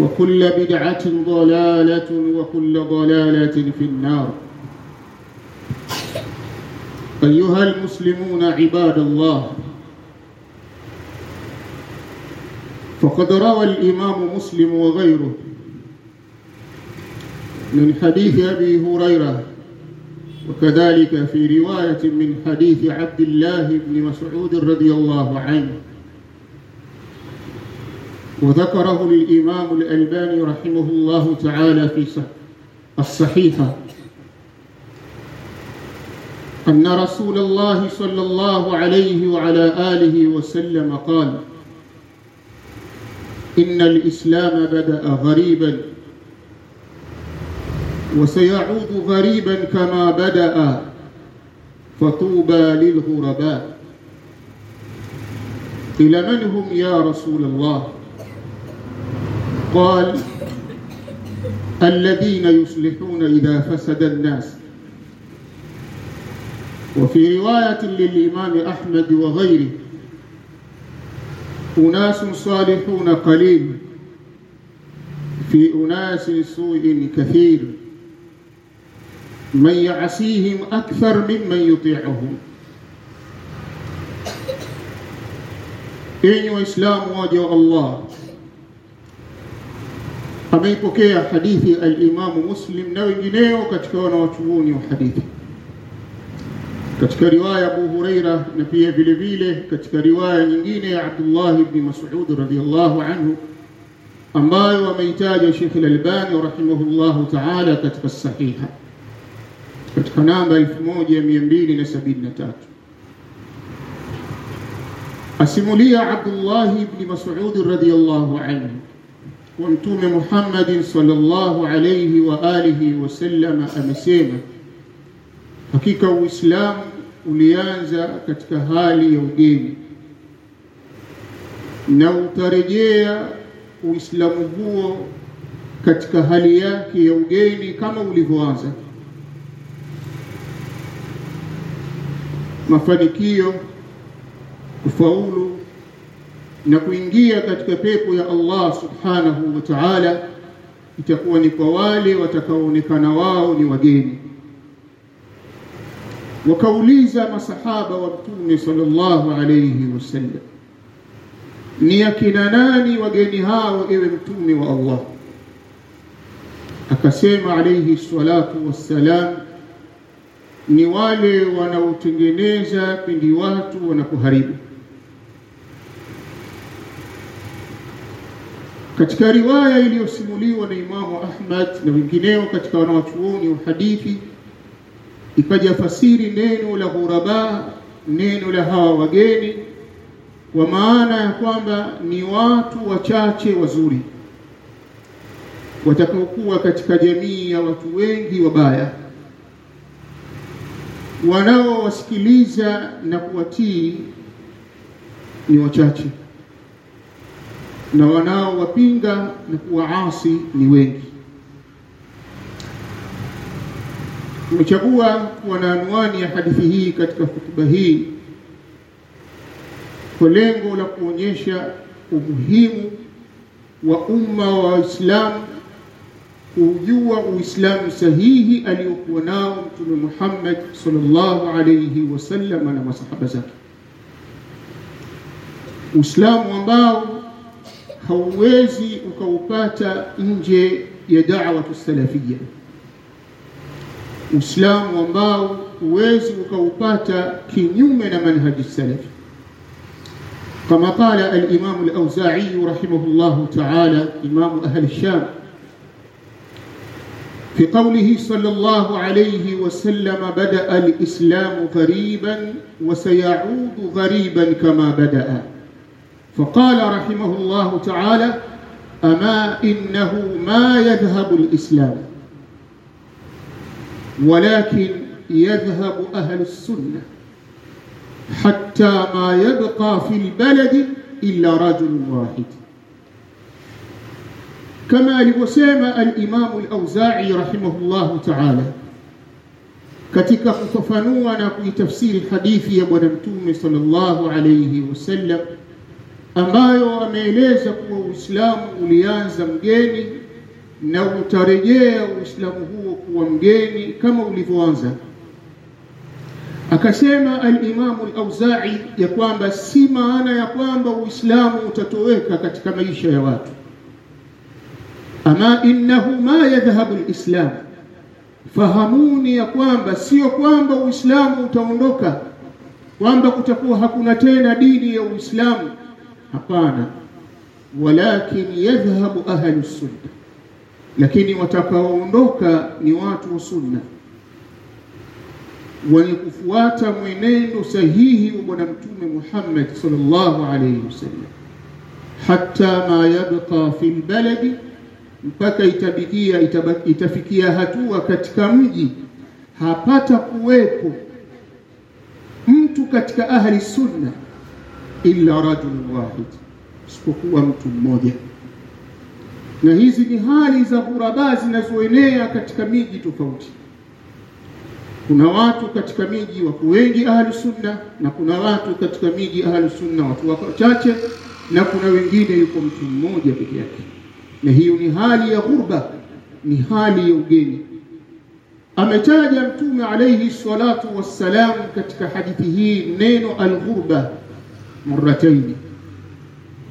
وكل بدعة ضلالة وكل ضلالة في النار. أيها المسلمون عباد الله فقد روى الإمام مسلم وغيره من حديث أبي هريرة وكذلك في رواية من حديث عبد الله بن مسعود رضي الله عنه. وذكره للإمام الألباني رحمه الله تعالى في الصحيحة أن رسول الله صلى الله عليه وعلى آله وسلم قال إن الإسلام بدأ غريبا وسيعود غريبا كما بدأ فطوبى للغرباء. إلى من هم يا رسول الله؟ قال الذين يصلحون إذا فسد الناس. وفي رواية للإمام أحمد وغيره أناس صالحون قليل في أناس سوء كثير. من يعصيهم أكثر ممن يطيعهم. waislamu waja wa allah ameipokea hadithi alimamu muslim na wengineo katika wanawachuoni wa hadithi katika riwaya Abu Huraira na pia vile vile katika riwaya nyingine ya Abdullah ibn Mas'ud radhiyallahu anhu ambayo ameitaja Sheikh Al-Albani rahimahullahu ta'ala katika sahiha katika namba 1273 asimulia Abdullah ibn Mas'ud radhiyallahu anhu wa mtume Muhammadin sallallahu alayhi wa alihi wasallama amesema Hakika Uislamu ulianza katika hali ya ugeni na utarejea Uislamu huo katika hali yake ya ugeni kama ulivyoanza. Mafanikio, kufaulu na kuingia katika pepo ya Allah subhanahu wa ta'ala itakuwa ni kwa wale watakaoonekana wao ni wageni. Wakauliza masahaba wa mtume sallallahu alayhi wasallam ni akina nani wageni hao ewe mtume wa Allah? Akasema alayhi salatu wassalam ni wale wanaotengeneza pindi watu wanapoharibu katika riwaya iliyosimuliwa na Imamu Ahmad na wengineo katika wanawachuoni wa hadithi ikaja fasiri neno la ghuraba neno la hawa wageni kwa maana ya kwamba ni watu wachache wazuri watakaokuwa katika jamii ya watu wengi wabaya wanaowasikiliza na kuwatii ni wachache na wanaowapinga na kuwaasi ni wengi. Tumechagua wanaanwani na anwani ya hadithi hii katika hutuba hii kwa lengo la kuonyesha umuhimu wa umma wa Waislamu kujua Uislamu sahihi aliyokuwa nao Mtume Muhammad sallallahu alayhi wasallam na masahaba zake, Uislamu ambao hauwezi ukaupata nje ya da'watu salafia, Uislamu ambao huwezi ukaupata kinyume na manhaji salafi. قال الإمام الأوزاعي رحمه الله تعالى إمام أهل الشام في قوله صلى الله عليه وسلم بدأ الإسلام غريبا وسيعود غريبا كما بدأ فقال رحمه الله تعالى أما إنه ما يذهب الإسلام ولكن يذهب أهل السنة حتى ما يبقى في البلد إلا رجل واحد. كما لوسيم الإمام الأوزاعي رحمه الله تعالى كتك خطفنوانا في تفسير الحديث يا بنمتوم صلى الله عليه وسلم ambayo ameeleza kuwa Uislamu ulianza mgeni na utarejea Uislamu huo kuwa mgeni kama ulivyoanza. Akasema al-Imam al-Auza'i ya kwamba si maana ya kwamba Uislamu utatoweka katika maisha ya watu. Ama innahu ma yadhhabu al-islam. Fahamuni ya kwamba sio kwamba Uislamu utaondoka kwamba kutakuwa hakuna tena dini ya Uislamu hapana. Walakin yadhhabu ahlu sunna. Lakini watakaoondoka ni watu wa sunna. Wenye kufuata mwenendo sahihi wa bwana mtume Muhammad sallallahu alayhi wasallam. Hata ma yabqa fi lbaladi, mpaka itabikia itafikia hatua katika mji hapata kuwepo mtu katika ahli sunna illa rajulun wahid isipokuwa mtu mmoja. Na hizi ni hali za ghuraba zinazoenea katika miji tofauti. Kuna watu katika miji wako wengi ahlu sunna na kuna watu katika miji ahlu sunna watu wachache na kuna wengine yuko mtu mmoja peke yake. Na hiyo ni hali ya ghurba ni hali ya ugeni. Ametaja mtume alayhi salatu wassalam katika hadithi hii neno alghurba مرتين.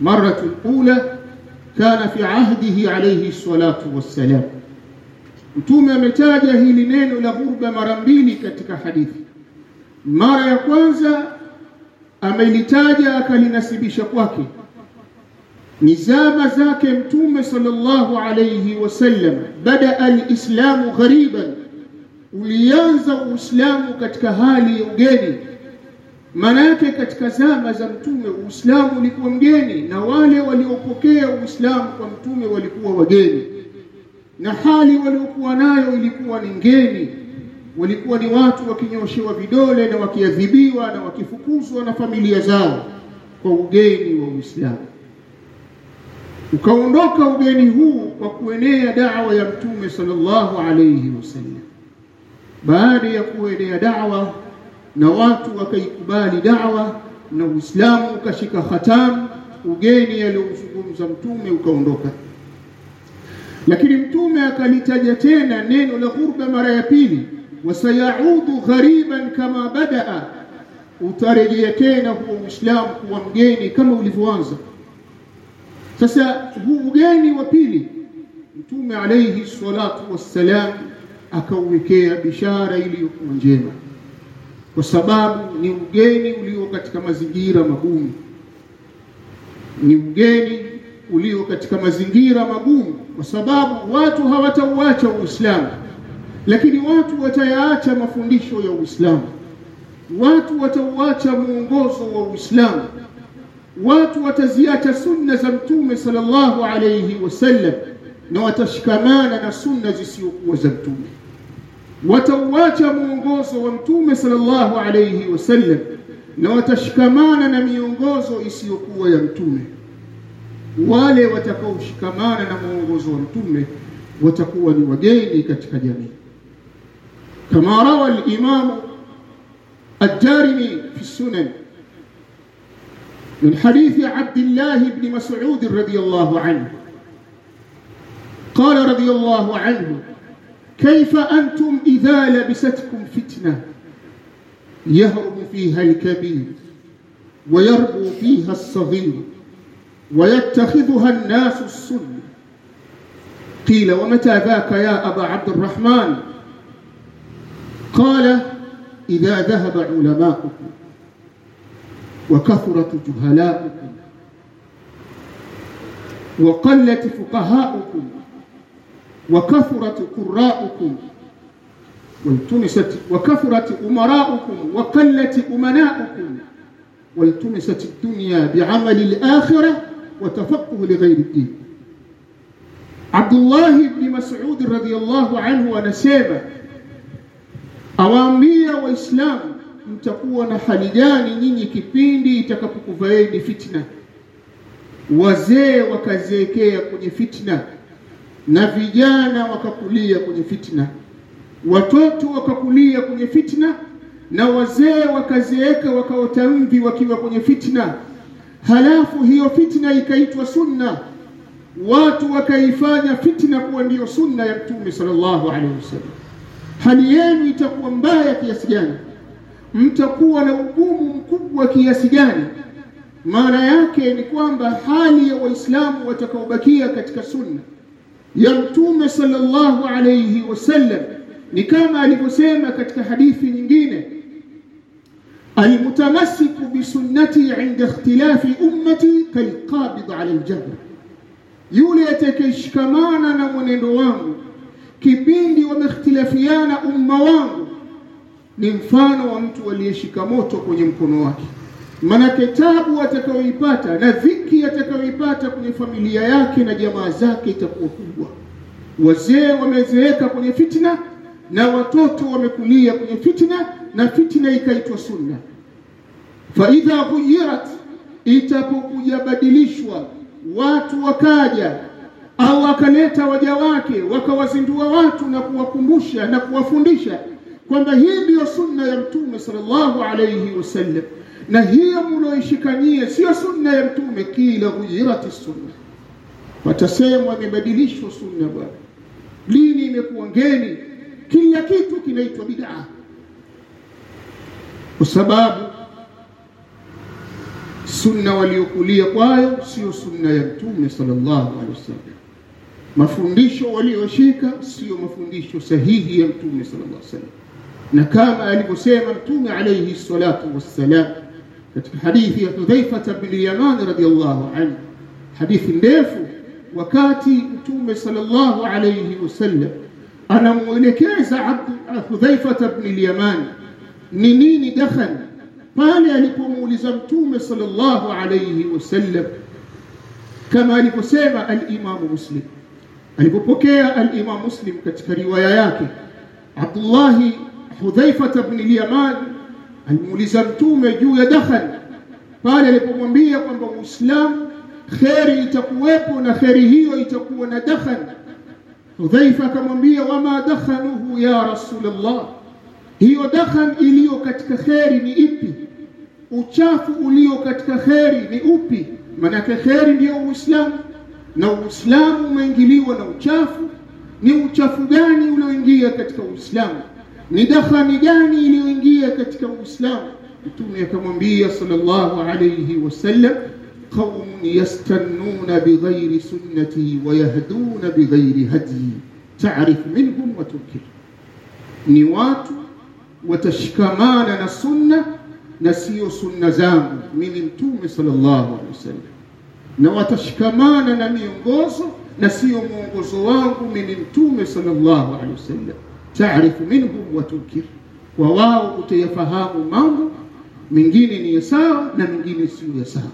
مرة الأولى كان في عهده عليه الصلاة والسلام. متومة متاجه لنين لغرب مرمبيني كتك حديث. مرة يقوانزا أمين تاجه أكالي نسبي شكواكي نزام ذاك متومة صلى الله عليه وسلم. بدأ الإسلام غريبا. ولينزا الإسلام كتك هالي maana yake katika zama za mtume uislamu ulikuwa mgeni na wale waliopokea uislamu kwa mtume walikuwa wageni. Na hali waliokuwa nayo ilikuwa ni ngeni. Walikuwa ni watu wakinyoshewa vidole na wakiadhibiwa na wakifukuzwa na familia zao kwa ugeni wa uislamu. Ukaondoka ugeni huu kwa kuenea dawa ya mtume sallallahu alayhi wasallam. Baada ya kuenea dawa na watu wakaikubali dawa na uislamu ukashika hatamu ugeni aliozungumza mtume ukaondoka lakini mtume akalitaja tena neno la ghurba mara ya pili wasayaudu ghariban kama badaa utarejea tena huo uislamu kuwa mgeni kama ulivyoanza Sasa huu ugeni wa pili Mtume alayhi salatu wassalam akauwekea bishara iliyokuwa njema, kwa sababu ni ugeni ulio katika mazingira magumu, ni ugeni ulio katika mazingira magumu, kwa sababu watu hawatauacha Uislamu, lakini watu watayaacha mafundisho ya Uislamu, watu watauacha mwongozo wa Uislamu, watu wataziacha sunna za Mtume sallallahu alayhi wasallam na watashikamana na sunna zisizokuwa za Mtume, watauacha mwongozo wa Mtume sallallahu alayhi wasallam na watashikamana na miongozo isiyokuwa ya Mtume. Wale watakaoshikamana na mwongozo wa Mtume watakuwa ni wageni katika jamii, kama rawa al-Imamu ad-Darimi fi sunan من حديث عبد الله بن مسعود رضي الله عنه قال رضي الله عنه كيف أنتم إذا لبستكم فتنة يهرب فيها الكبير ويربو فيها الصغير ويتخذها الناس السنة قيل ومتى ذاك يا أبا عبد الرحمن؟ قال إذا ذهب علماؤكم وكثرت جهلاؤكم وقلت فقهاؤكم وكثرت قراءكم والتمست وكثرت أمراؤكم وقلت أمناؤكم والتمست الدنيا بعمل الآخرة وتفقه لغير الدين. عبد الله بن مسعود رضي الله عنه awaambia waislamu mtakuwa na hali gani nyinyi kipindi itakapokuvaeni fitna wazee wakazeekea kwenye fitna na vijana wakakulia kwenye fitna. Watoto wakakulia kwenye fitna. Na wazee wakazeeka wakaota mvi wakiwa kwenye fitna. Halafu hiyo fitna ikaitwa sunna. Watu wakaifanya fitna kuwa ndiyo sunna ya mtume sallallahu alaihi wasallam. Hali yenu itakuwa mbaya kiasi gani? Mtakuwa na ugumu mkubwa kiasi gani? Maana yake ni kwamba hali ya waislamu watakaobakia katika sunna ya mtume sallallahu alayhi wasallam. Ni kama alivyosema katika hadithi nyingine almutamassiku bisunnati inda ikhtilafi ummati kalqabid ala aljabr. Yule atakayeshikamana na mwenendo wangu kipindi wamekhtilafiana umma wangu ni mfano wa mtu aliyeshika moto kwenye mkono wake manake tabu atakayoipata na dhiki atakayoipata kwenye familia yake na jamaa zake itakuwa kubwa. Wazee wamezeeka kwenye fitna na watoto wamekulia kwenye fitna na fitna ikaitwa sunna. Faidha ghuyirat itapokuja badilishwa watu wakaja au akaleta waja wake wakawazindua watu na kuwakumbusha na kuwafundisha kwamba hii ndiyo sunna ya mtume sallallahu alayhi wasallam na hiyo mlioishikanyia sio sunna ya mtume kila ghuyirati sunna. Watasema imebadilishwa sunna bwana. Dini imekuwa ngeni? Kila kitu kinaitwa bid'a. Kwa sababu sunna waliokulia kwayo sio sunna ya mtume sallallahu alaihi wasallam. Mafundisho walioshika sio mafundisho sahihi ya mtume sallallahu alaihi wasallam. Na kama alivyosema mtume alaihi salatu wassalam katika hadithi ya Hudhaifa bin Yaman radhiyallahu anhu hadithi ndefu wakati mtume sallallahu alayhi wasallam anamuelekeza Hudhaifa bin Yaman ni nini dakhan pale alipomuuliza mtume sallallahu alayhi wasallam kama alivyosema al-Imam Muslim alipopokea al-Imam Muslim katika riwaya yake Abdullah Hudhaifa ibn al-Yaman alimuuliza mtume juu ya dakhan pale alipomwambia kwamba Uislamu kheri itakuwepo na kheri hiyo itakuwa na dakhan Hudhaifa akamwambia wama dakhanuhu ya Rasulullah hiyo dakhan iliyo katika kheri ni ipi uchafu ulio katika kheri ni upi manake kheri ndiyo Uislamu na Uislamu umeingiliwa na uchafu ni uchafu gani ulioingia katika Uislamu ni dakhani gani iliyoingia katika Uislamu mtume akamwambia sallallahu alayhi wasallam قوم يستنون بغير سنتي ويهدون بغير هدي تعرف منهم وتنكر ni watu watashikamana na sunna na sio sunna zangu mimi mtume sallallahu alaihi wasallam na watashikamana na miongozo na sio mwongozo wangu mimi mtume sallallahu alaihi wasallam taarifu minhum wa tunkir kwa wao utayafahamu mambo mengine ni ya sawa na mengine sio ya sawa.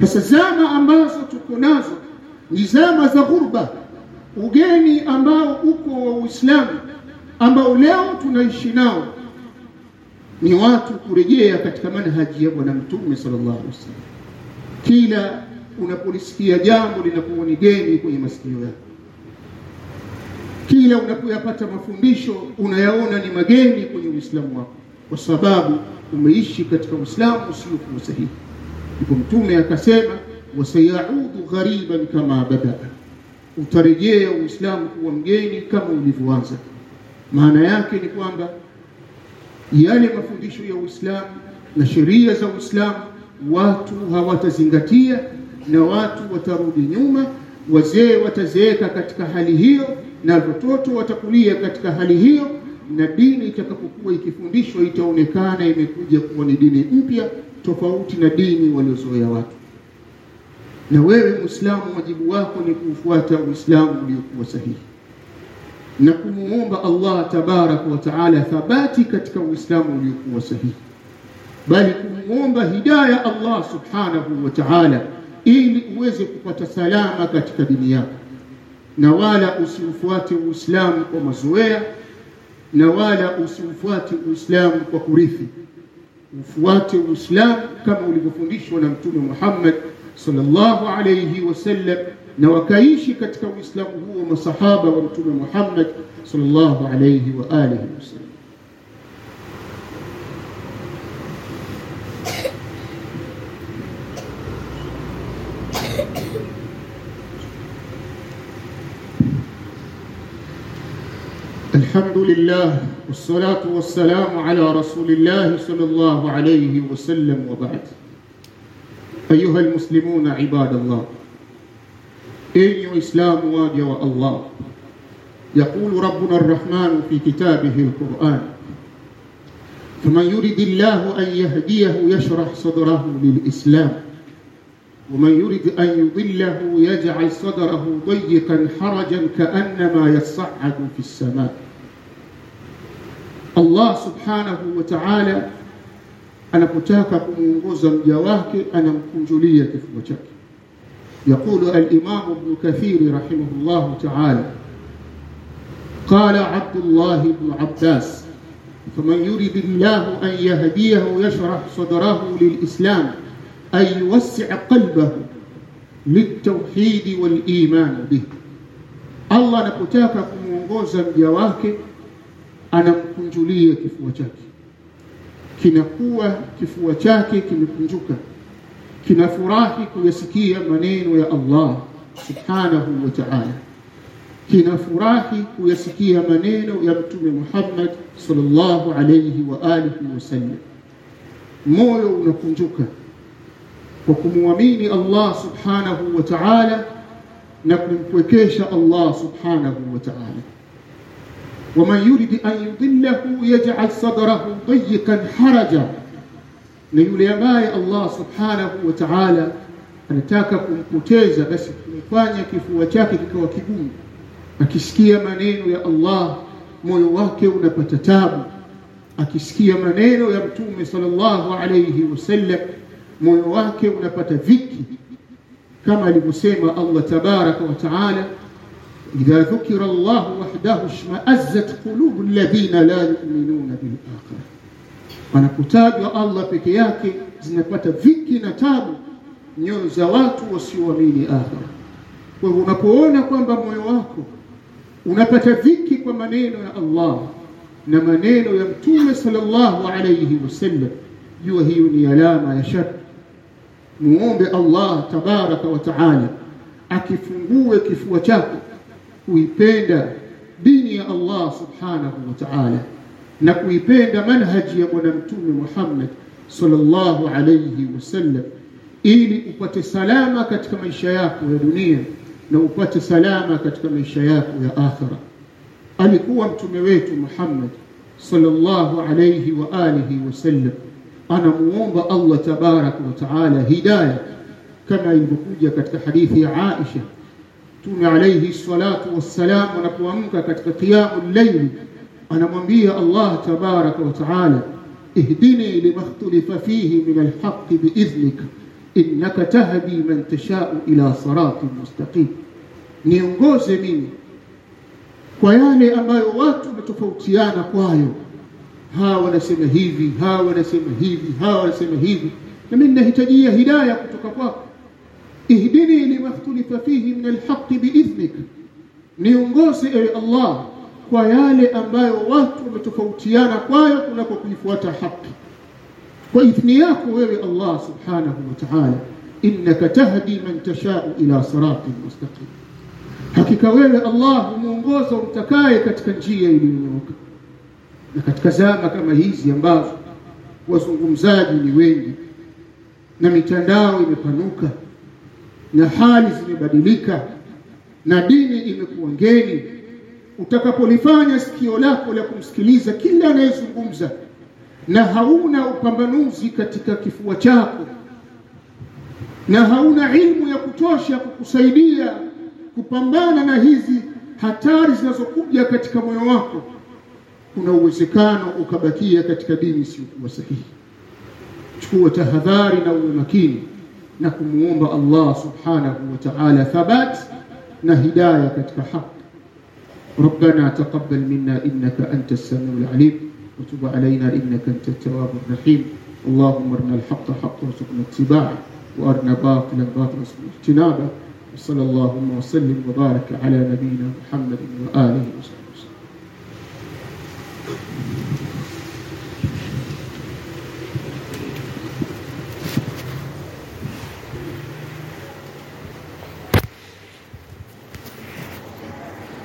Sasa zama ambazo tuko nazo ni zama za ghurba ugeni ambao uko wa Uislamu ambao leo tunaishi nao. Ni watu kurejea katika manhaji ya bwana mtume sallallahu alaihi wasallam. Kila unapolisikia jambo linakuwa ni geni kwenye masikio yako kila unapoyapata mafundisho unayaona ni mageni kwenye uislamu wako. Kwa sababu umeishi katika uislamu usiokuwa sahihi ndipo mtume akasema wasayaudu ghariban kama badaa. Utarejea uislamu kuwa mgeni kama ulivyoanza. Maana yake ni kwamba yale mafundisho ya Uislamu na sheria za Uislamu watu hawatazingatia na watu watarudi nyuma, wazee watazeeka katika hali hiyo na watoto watakulia katika hali hiyo, na dini itakapokuwa ikifundishwa itaonekana imekuja kuwa ni dini mpya tofauti na dini waliozoea watu. Na wewe Muislamu, wajibu wako ni kuufuata Uislamu uliokuwa sahihi na kumuomba Allah tabaraka wa taala thabati katika Uislamu uliokuwa sahihi, bali kumuomba hidaya Allah subhanahu wa taala ili uweze kupata salama katika dini yako, na wala usiufuate Uislamu kwa mazoea, na wala usiufuate Uislamu kwa kurithi. Ufuate Uislamu kama ulivyofundishwa na Mtume Muhammad sallallahu alayhi wasallam na wakaishi katika Uislamu huo masahaba wa Mtume Muhammad sallallahu alayhi wa alihi wasallam. الحمد لله والصلاة والسلام على رسول الله صلى الله عليه وسلم وبعد أيها المسلمون عباد الله إني إسلام واجه الله يقول ربنا الرحمن في كتابه القرآن فمن يرد الله أن يهديه يشرح صدره للإسلام ومن يريد أن يضله يجعل صدره ضيقا حرجا كأنما يصعد في السماء. الله سبحانه وتعالى anapotaka kumuongoza mja wake anamkunjulia kifua يقول الإمام ابن كثير رحمه الله تعالى قال عبد الله بن عباس فمن يريد الله أن يهديه يشرح صدره للإسلام أي يوسع قلبه للتوحيد والإيمان به الله anapotaka kumuongoza mja wake anamkunjulia kifua chake kinakuwa kifua chake kimekunjuka kinafurahi kuyasikia maneno ya Allah subhanahu wa ta'ala, kinafurahi kuyasikia maneno ya Mtume Muhammad sallallahu alayhi wa alihi wasallam. Moyo unakunjuka kwa kumwamini Allah subhanahu wa ta'ala na kumpwekesha Allah subhanahu wa ta'ala. ومن يريد أن يضله يجعل صدره ضيقا حرجا Allah subhanahu wa ta'ala anataka kumpoteza basi kumfanya kifua chake kikawa kigumu akisikia maneno ya Allah moyo wake unapata tabu akisikia maneno ya mtume sallallahu alayhi wasallam moyo wake unapata dhiki kama alivyosema Allah tabaraka wa taala idha dhukira llahu wahdahu shmaazzat qulubu alladhina la yu'minuna bil akhirah anapotajwa Allah peke yake zinapata dhiki na tabu nyoyo za watu wasioamini akhira. Kwa hivyo unapoona kwamba moyo wako unapata dhiki kwa maneno ya Allah na maneno ya Mtume sallallahu alayhi wasallam, jua hiyo ni alama ya shar. Muombe Allah tabaraka wa taala akifungue kifua chako kuipenda dini ya Allah subhanahu wa ta'ala na kuipenda manhaji ya bwana mtume Muhammad sallallahu alayhi wasallam ili upate salama katika maisha yako ya dunia na upate salama katika maisha yako ya akhira. Alikuwa mtume wetu Muhammad sallallahu alayhi wa alihi wasallam أنا موومب الله تبارك وتعالى هداية. كما ينبقوجة كالتحديث عائشة تون عليه الصلاة والسلام ونقوامك كالتقيام الليل. أنا منبي الله تبارك وتعالى اهدني لما اختلف فيه من الحق بإذنك إنك تهدي من تشاء إلى صراط مستقيم. نيونغوزي مني ويالي أما يواتو متفوتيانا قوايو Hawa wanasema hivi, hawa wanasema hivi, hawa wanasema hivi, na mimi nahitajia hidayah kutoka kwako. Ihdini lima ikhtalafa fihi min alhaqqi biidhnik, niongoze ewe Allah kwa yale ambayo watu wametofautiana kwayo kunako kuifuata haki kwa idhni yako wewe Allah subhanahu wa ta'ala, innaka tahdi man tashau ila siratin mustaqim, hakika wewe Allah humuongoza umtakaye katika njia iliyonyooka. Na katika zama kama hizi ambazo wazungumzaji ni wengi na mitandao imepanuka na hali zimebadilika na dini imekuwa ngeni, utakapolifanya sikio lako la kumsikiliza kila anayezungumza na hauna upambanuzi katika kifua chako na hauna ilmu ya kutosha kukusaidia kupambana na hizi hatari zinazokuja katika moyo wako, kuna uwezekano ukabakia katika dini isiyokuwa sahihi. Chukua tahadhari na uwe makini na kumuomba Allah subhanahu wa ta'ala thabat na hidayah katika haki. ربنا تقبل منا إنك أنت السميع العليم وتب علينا إنك أنت التواب الرحيم اللهم ارنا الحق حقا وارزقنا اتباعه وارنا باطلا باطلا وارزقنا اجتنابه وصلى اللهم وسلم وبارك على نبينا محمد وآله وصحبه Thank you.